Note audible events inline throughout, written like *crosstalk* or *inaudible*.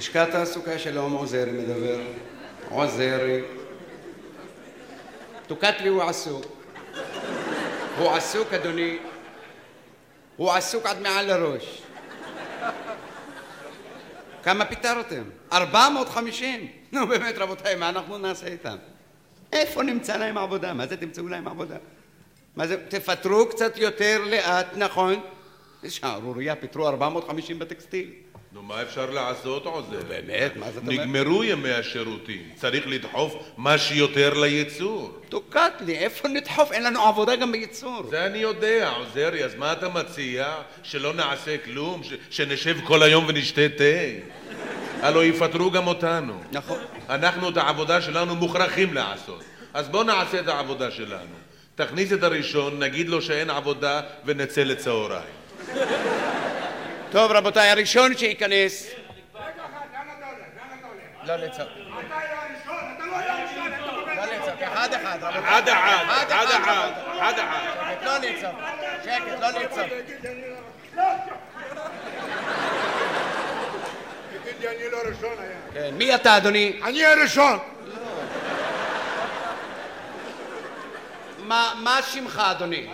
לשכת תעסוקה שלום, עוזרי מדבר. עוזרי. תוקת לי הוא עסוק. הוא עסוק, אדוני. הוא עסוק עד מעל לראש. כמה פיטרתם? 450? נו באמת רבותיי, מה אנחנו נעשה איתם? איפה נמצא להם עבודה? מה זה תמצאו להם עבודה? מה זה, תפטרו קצת יותר לאט, נכון? שערורייה, פיטרו 450 בטקסטיל. נו, מה אפשר לעשות, עוזר? באמת, מה זאת אומרת? נגמרו ימי השירותים. צריך לדחוף מה שיותר לייצור. תוקעת לי, איפה נדחוף? אין לנו עבודה גם בייצור. זה אני יודע, עוזרי, אז מה אתה מציע? שלא נעשה כלום? ש- שנשב כל היום ונשתה תה? הלוא יפטרו גם אותנו. נכון. אנחנו את העבודה שלנו מוכרחים לעשות. אז בוא נעשה את העבודה שלנו. תכניס את הראשון, נגיד לו שאין עבודה ונצא לצהריים. טוב רבותיי, הראשון שייכנס... רגע אחד, לאן אתה הולך? לאן אתה הולך? לא לצעוק. היה היה אחד אחד, רבותיי. אחד אחד, אחד אחד, אחד אחד. לא לצעוק. שקט, לא לצעוק. תגיד לי, אני לא ראשון היה. כן, מי אתה אדוני? אני הראשון! מה שמך אדוני?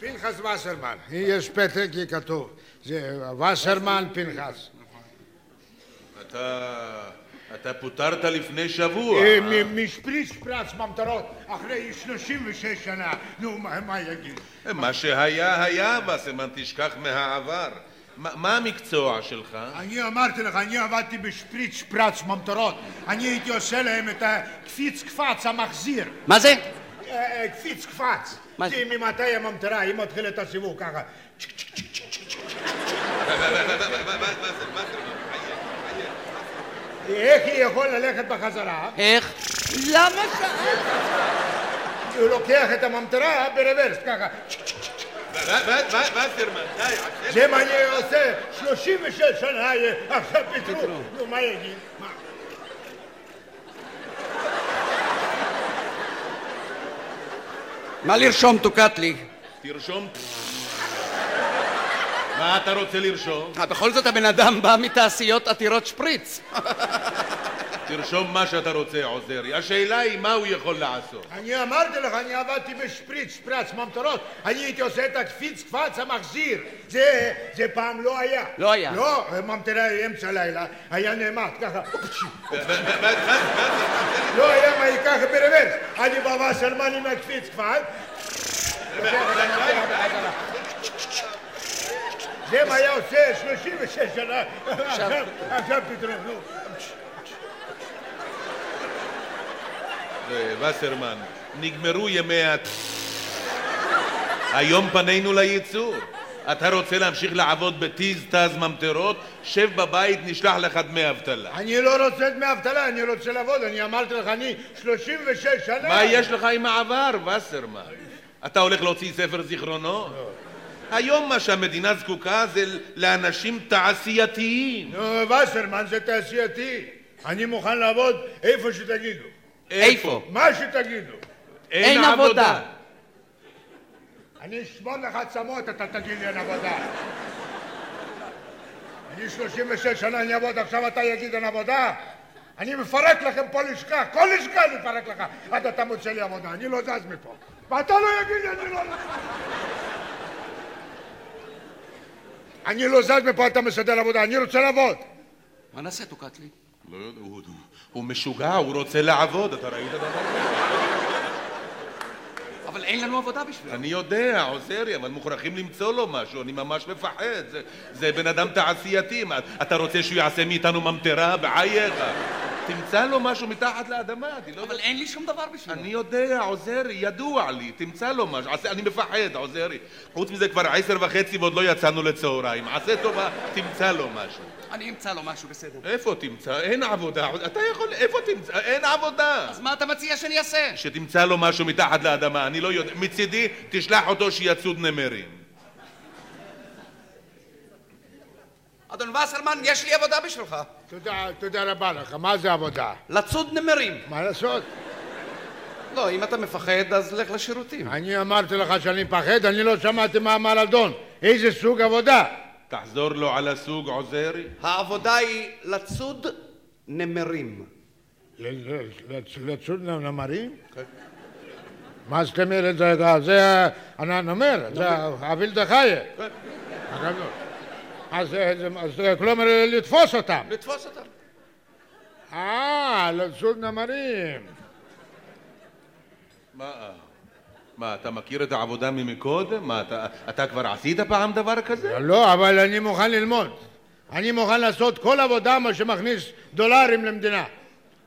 פנחס וסרמן. יש פתק, כי כתוב. זה וסרמן פנחס. אתה... אתה פוטרת לפני שבוע. אה, משפריץ פרץ ממטרות, אחרי 36 שנה. נו, מה מה יגיד? מה שהיה היה, וסרמן, תשכח מהעבר. מה מה המקצוע שלך? אני אמרתי לך, אני עבדתי בשפריץ פרץ ממטרות. אני הייתי עושה להם את הקפיץ קפץ המחזיר. מה זה? אה, אה, קפיץ קפץ. מה זה? כי ממתי הממטרה, היא מתחילה את הסיבוב ככה. איך היא יכול ללכת בחזרה? איך? למה שאלת? הוא לוקח את הממטרה ברוורס, ככה. וסרמן. זה מה אני עושה 36 שנה, אה, עכשיו פיטרו. נו, מה יגיד? מה? לרשום תוקעת לי? תרשום. מה אתה רוצה לרשום? אה, בכל זאת הבן אדם בא מתעשיות עתירות שפריץ. תרשום מה שאתה רוצה, עוזרי. השאלה היא מה הוא יכול לעשות. אני אמרתי לך, אני עבדתי בשפריץ, שפרץ, ממטרות. אני הייתי עושה את הקפיץ קפץ המחזיר. זה, זה פעם לא היה. לא היה. לא, ממטרה אמצע לילה, היה נעמד ככה. לא היה מה ייקח ברוורס. אני בא וסרמן עם הקפיץ קפץ. לוקח את הממטרה בחזרה. זה מה היה עושה 36 שנה. עכשיו, פתאום, נו. וסרמן, נגמרו ימי ה... היום פנינו לייצור. אתה רוצה להמשיך לעבוד בטיז תז ממטרות? שב בבית, נשלח לך דמי אבטלה. אני לא רוצה דמי אבטלה, אני רוצה לעבוד. אני אמרתי לך, אני 36 שנה. מה יש לך עם העבר, וסרמן? אתה הולך להוציא ספר זיכרונות? היום מה שהמדינה זקוקה זה לאנשים תעשייתיים. נו, וסרמן זה תעשייתי. אני מוכן לעבוד איפה שתגידו. איפה? מה שתגידו. אין עבודה. אני אשמור לך עצמות, אתה תגיד לי אין עבודה. אני 36 שנה, אני אעבוד, עכשיו אתה יגיד אין עבודה? אני מפרק לכם פה לשכה, כל לשכה אני מפרק לך, עד אתה מוצא לי עבודה, אני לא זז מפה. ואתה לא יגיד לי, אני לא... אני לא זז מפה, אתה מסדר עבודה, אני רוצה לעבוד. מה נעשה תוקעת לי? לא יודע, הוא- הוא- הוא משוגע, הוא רוצה לעבוד, אתה ראית דבר כזה? אבל אין לנו עבודה בשבילו. אני יודע, עוזרי, אבל מוכרחים למצוא לו משהו, אני ממש מפחד. זה, זה בן אדם תעשייתי, מה, אתה רוצה שהוא יעשה מאיתנו ממטרה? בחייך. תמצא לו משהו מתחת לאדמה, אני לא יודע. אבל אין לי שום דבר בשבילו. אני יודע, עוזרי, ידוע לי, תמצא לו משהו. עשה, אני מפחד, עוזרי. חוץ מזה כבר עשר וחצי ועוד לא יצאנו לצהריים. עשה טובה, תמצא לו משהו. אני אמצא לו משהו בסדר. איפה תמצא? אין עבודה. אתה יכול... איפה תמצא? אין עבודה. אז מה אתה מציע שאני אעשה? שתמצא לו משהו מתחת לאדמה, אני לא יודע. מצידי, תשלח אותו שיצוד נמרים. אדון וסרמן, יש לי עבודה בשבילך. תודה, תודה רבה לך, מה זה עבודה? לצוד נמרים. מה לעשות? לא, אם אתה מפחד, אז לך לשירותים. אני אמרתי לך שאני מפחד, אני לא שמעתי מה אמר אדון. איזה סוג עבודה? תחזור לו על הסוג, עוזרי. העבודה היא לצוד נמרים. לצוד נמרים? מה זאת אומרת? זה- זה הנמר, זה הווילדה חיה. הגדול. אז אז כלומר לתפוס אותם. לתפוס אותם. אה, לצוד נמרים. מה? מה, אתה מכיר את העבודה ממקודם? מה, אתה, אתה כבר עשית פעם דבר כזה? לא, אבל אני מוכן ללמוד. אני מוכן לעשות כל עבודה מה שמכניס דולרים למדינה.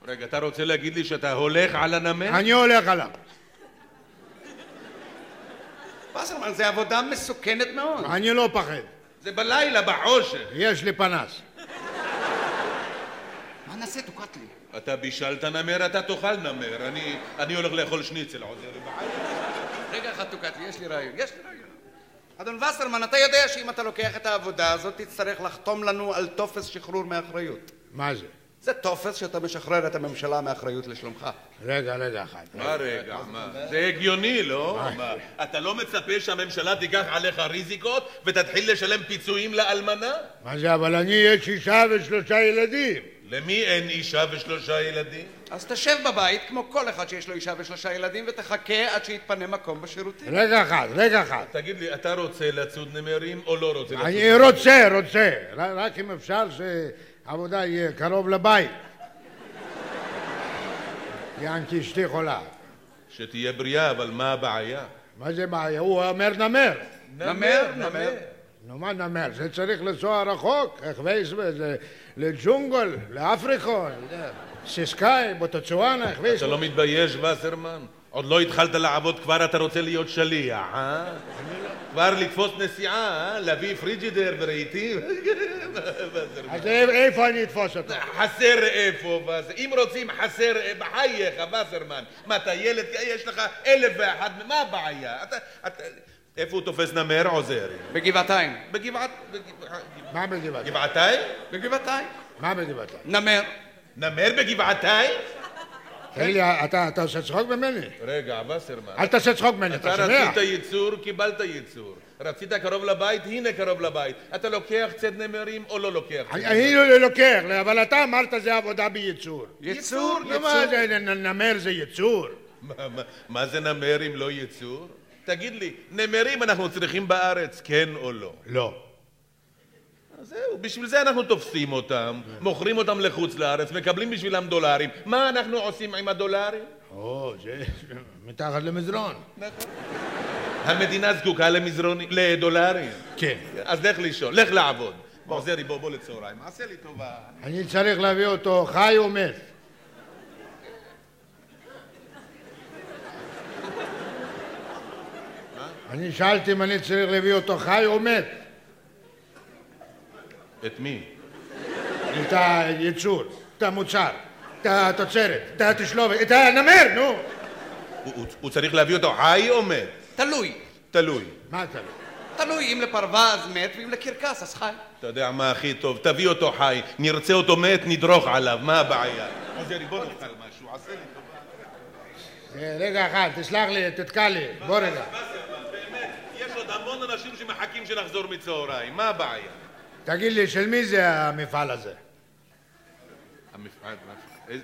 רגע, אתה רוצה להגיד לי שאתה הולך על הנמר? אני הולך עליו. וסרמן, זו עבודה מסוכנת מאוד. אני לא פחד. זה בלילה, בחושך. יש לי פנס. מה נעשה, תוקעת לי? אתה בישלת נמר, אתה תאכל נמר. אני, אני הולך לאכול שניצל עוזר. רגע אחד תוקעת לי, יש לי רעיון, יש לי רעיון. אדון וסרמן, אתה יודע שאם אתה לוקח את העבודה הזאת, תצטרך לחתום לנו על טופס שחרור מאחריות. מה זה? זה טופס שאתה משחרר את הממשלה מאחריות לשלומך. רגע, רגע אחד. מה רגע, מה? זה הגיוני, לא? מה? אתה לא מצפה שהממשלה תיקח עליך ריזיקות ותתחיל לשלם פיצויים לאלמנה? מה זה, אבל אני יש אישה ושלושה ילדים. למי אין אישה ושלושה ילדים? אז תשב בבית, כמו כל אחד שיש לו אישה ושלושה ילדים, ותחכה עד שיתפנה מקום בשירותים. רגע אחד, רגע אחד. תגיד לי, אתה רוצה לצוד נמרים או לא רוצה לצוד אני רוצה, רוצה. רק אם אפשר שהעבודה יהיה קרוב לבית. יענקי אשתי חולה. שתהיה בריאה, אבל מה הבעיה? מה זה בעיה? הוא אומר נמר. נמר, נמר. נו, מה נמר? זה צריך לנסוע רחוק. בזה? לג'ונגל, לאפריקון, סיסקאי, בוטוצואנה, איך וייס אתה לא מתבייש, וסרמן? עוד לא התחלת לעבוד, כבר אתה רוצה להיות שליח, אה? כבר לתפוס נסיעה, אה? להביא פריג'ידר ורהיטים? *laughs* אז איפה אני אתפוס אותו? חסר איפה. אם רוצים חסר, בחייך, וסרמן. מה, אתה ילד, יש לך אלף ואחד, מה הבעיה? אתה, אתה... איפה הוא תופס נמר עוזרי? בגבעתיים. בגבעת... בגבעת... מה בגבעתיים? גבעתיים? בגבעתיים. מה בגבעתיים? נמר. נמר בגבעתיים? תגיד לי, אתה אתה עושה צחוק ממני? רגע, וסרמן. אל תעשה צחוק ממני, אתה אתה שומע? רצית ייצור, קיבלת ייצור. רצית קרוב לבית, הנה קרוב לבית. אתה לוקח צד נמרים או לא לוקח אני- לא לוקח, אבל אתה אמרת זה עבודה בייצור. יצור, נו, מה זה, נ- נמר זה ייצור? מה זה נמר אם לא ייצור? תגיד לי, נמרים אנחנו צריכים בארץ, כן או לא? לא. אז זהו, בשביל זה אנחנו תופסים אותם, מוכרים אותם לחוץ לארץ, מקבלים בשבילם דולרים. מה אנחנו עושים עם הדולרים? או, זה מתחת למזרון. המדינה זקוקה למזרונים, לדולרים. כן. אז לך לישון, לך לעבוד. עוזרי, בוא, בוא לצהריים. עשה לי טובה. אני צריך להביא אותו חי או מת. אני שאלתי אם אני צריך להביא אותו חי או מת. את מי? את הייצור, את המוצר, את התוצרת, את התשלובת, את הנמר, נו. הוא- הוא- צריך להביא אותו חי או מת? תלוי. תלוי. מה לא? תלוי, אם לפרווה אז מת, ואם לקרקס אז חי. אתה יודע מה הכי טוב? תביא אותו חי, נרצה אותו מת, נדרוך עליו, מה הבעיה? עוזרי, בוא נאכל משהו, עשה לי טובה. רגע אחד, תסלח לי, תתקע לי, בוא רגע. באמת, יש עוד המון אנשים שמחכים שנחזור מצהריים, מה הבעיה? תגיד לי, של מי זה המפעל הזה? המפעל,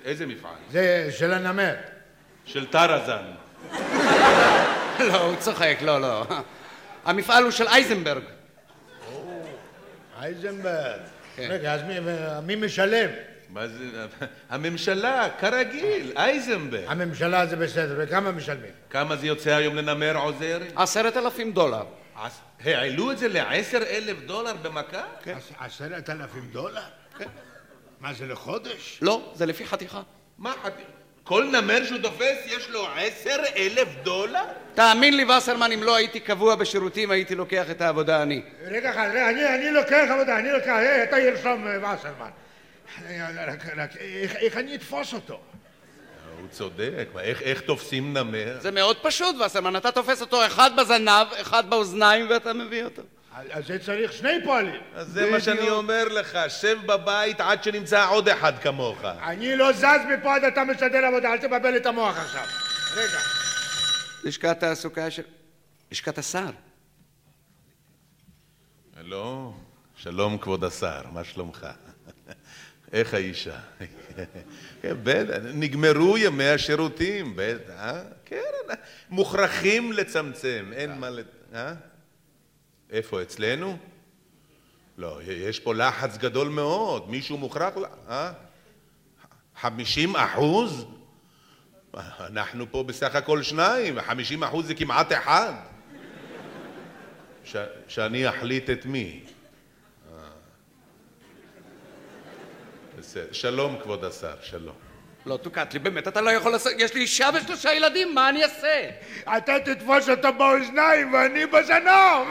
איזה- מפעל? זה של הנמר. של טרזן. לא, הוא צוחק, לא, לא. המפעל הוא של אייזנברג. אייזנברג. כן. רגע, אז מי- מי משלם? מה זה? הממשלה, כרגיל, אייזנברג. הממשלה זה בסדר, וכמה משלמים? כמה זה יוצא היום לנמר עוזרי? עשרת אלפים דולר. העלו את זה לעשר אלף דולר במכה? עש- עשרת אלפים דולר? מה זה לחודש? לא, זה לפי חתיכה. מה, חת- כל נמר שהוא תופס יש לו עשר אלף דולר? תאמין לי, וסרמן, אם לא הייתי קבוע בשירותים, הייתי לוקח את העבודה אני. רגע אחד, אני, אני לוקח עבודה, אני לוקח, אתה ירשום אה, וסרמן. אה, רק, רק, איך, איך אני אתפוס אותו? הוא צודק, מה, איך, איך תופסים נמר? זה מאוד פשוט, וסרמן, אתה תופס אותו אחד בזנב, אחד באוזניים, ואתה מביא אותו. אז אז זה צריך שני פועלים. אז זה מה שאני אומר לך, שב בבית עד שנמצא עוד אחד כמוך. אני לא זז מפה עד אתה משדר עבודה, אל תבלבל את המוח עכשיו. רגע. לשכת תעסוקה של... לשכת השר. לא, שלום כבוד השר, מה שלומך? איך האישה? כן, נגמרו ימי השירותים, בטח, אה? כן, מוכרחים לצמצם, אין מה ל... אה? איפה, אצלנו? לא, יש פה לחץ גדול מאוד, מישהו מוכרח... אה? 50 אחוז? אנחנו פה בסך הכל שניים, 50 אחוז זה כמעט אחד. ש... שאני אחליט את מי. בסדר. שלום, כבוד השר, שלום. לא, תוקעת באמת, אתה לא יכול לעשות... יש לי אישה ושלושה ילדים, מה אני אעשה? אתה תתפוס אותו באוזניים ואני בזנב!